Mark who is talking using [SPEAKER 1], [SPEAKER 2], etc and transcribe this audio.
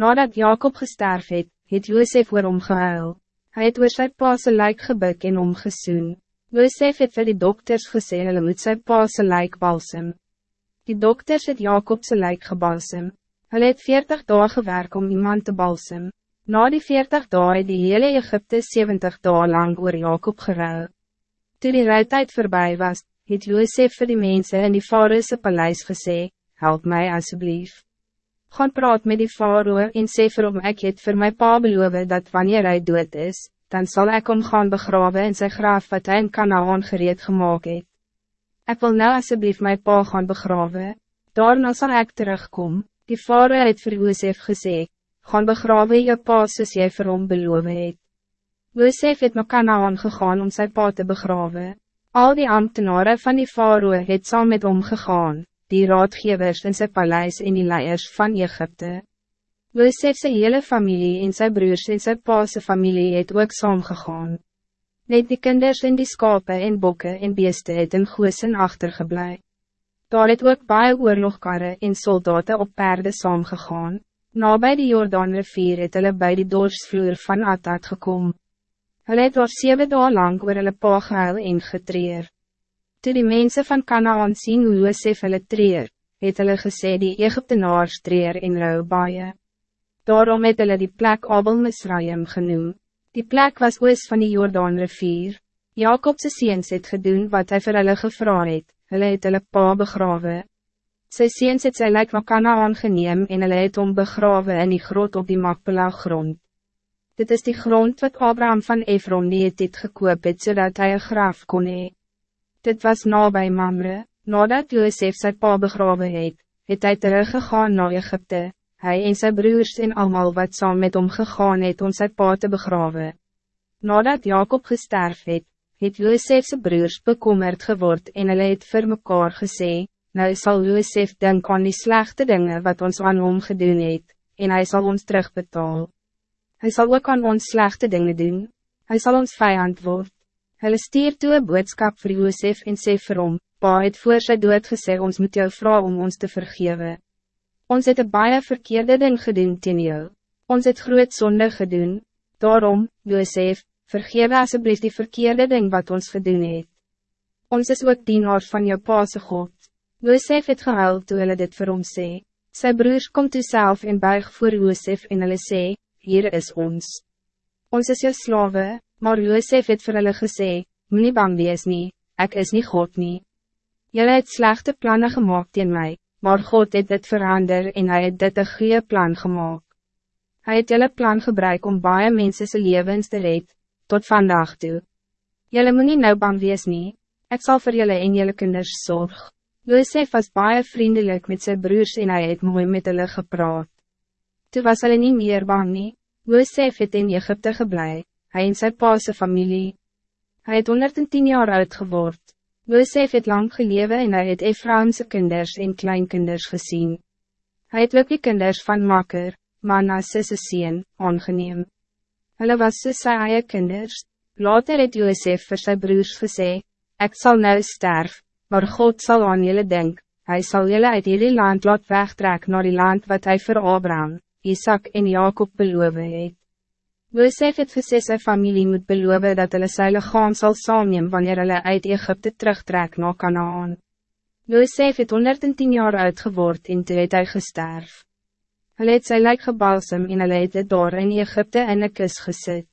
[SPEAKER 1] Nadat Jacob gesterf het, het Josef oor hom gehuil. Hy het oor sy paase lijk gebuk en omgesoen. Josef het vir die dokters gesê hulle moet sy paase lijk balsem. Die dokters het Jacob sy lijk gebalsem. Hulle het veertig dagen gewerk om iemand te balsem. Na die veertig dagen het die hele Egypte 70 dagen lang oor Jacob geruil. Toen die rijtijd voorbij was, het Josef vir die mensen in die Faroese paleis gesê, help mij alsjeblieft. Gaan praat met die Faroe en sê vir hom ek het vir my pa beloof dat wanneer hij dood is, dan zal ik hem gaan begraven in zijn graaf wat hy in Kanaan gereed gemaakt het. Ek wil nou alsjeblieft my pa gaan begraven. Daarna zal ik terugkom, die Faroe het vir Josef gesê, gaan begraven je pa soos jy vir hom beloof het. Josef het na Kanaan gegaan om zijn pa te begraven. Al die ambtenaren van die faroe het saam met hom gegaan, die raadgevers in zijn paleis en die leiers van Egypte. Josef sy hele familie en zijn broers en sy paase familie het ook saam gegaan. Net die kinders en die skape en bokke en beeste het in Goosen achtergeblij. Daar het ook baie oorlogkarre en soldaten op perde saam gegaan. Na by die Jordaan rivier het hulle by die dorsvloer van Atad gekomen. Hulle het daar 7 dagen lang oor hulle pa gehuil en getreer. Toe die mensen van Canaan sien hoe Josef hulle treer, het hulle gesê die Egyptenaars treer en rouw baie. Daarom het hulle die plek Abel Misraim genoem. Die plek was oos van die Jordaan rivier. Jacobse seens het gedoen wat hij vir hulle gevra het, hulle het hulle pa begrawe. Sy seens het sy lijk na Canaan geneem en hulle het om begrawe in die grot op die Makpela grond. Dit is die grond wat Abraham van Efron die het gekoop het, zodat hij een graaf kon hee. Dit was nabij Mamre, nadat Josef sy pa begraven het, het hy teruggegaan naar Egypte, hij en zijn broers en allemaal wat saam met hom gegaan het om sy pa te begraven. Nadat Jacob gesterf het, het Josef sy broers bekommerd geword en hulle het vir mekaar gesê, nou zal Josef denk aan die slechte dingen wat ons aan hom gedoen het, en hij zal ons terugbetalen. Hij zal ook aan ons slechte dingen doen. Hij zal ons vijand worden. Hij stier toe een boodskap voor Josef en sê vir hom, Pa het voor sy dood gesê ons moet jou vrouw om ons te vergeven. Ons het een baie verkeerde ding gedoen teen jou. Ons het groot zonde gedoen. Daarom, Josef, vergewe asseblief die verkeerde ding wat ons gedoen het. Ons is ook dienaar van jou paase God. Josef het gehuil toe hulle dit vir hom sê. Sy broers kom toe self en buig voor Josef en hulle sê, hier is ons. Ons is jou slawe, maar Josef het vir hulle gesê, moet nie bang wees nie, ek is niet God nie. Julle het slechte plannen gemaakt in mij, maar God het dit verander en hij het dit een goede plan gemaakt. Hij het julle plan gebruik om baie mense se levens te red, tot vandaag toe. Julle moet nie nou bang wees nie, ek sal vir julle en julle kinders zorg. Josef was baie vriendelijk met zijn broers en hij het mooi met hulle gepraat. Toen was hulle nie meer bang nie, Josef het in Egypte geblei, hij en sy paase familie. Hij het 110 jaar oud geword. Josef het lang gelewe en hij het Ephraimse kinders en kleinkinders gezien. Hij het ook die kinders van Makker, Manasse sien, aangeneem. Hulle was so sy eie kinders. Later het Josef vir sy broers gesê, ik zal nou sterf, maar God zal aan jullie denk, hij zal jullie uit jullie land laat wegtrek naar die land wat hij voor Abraham, Isaac en Jacob beloof het. Josef het gesê sy familie moet beloof dat hulle sy lichaam sal saamneem wanneer hulle uit Egypte terugtrek na Kanaan. Josef het 110 jaar oud geword en toe het hy gesterf. Hulle het sy lijk gebalsem en hulle het het daar in Egypte in een kus gesit.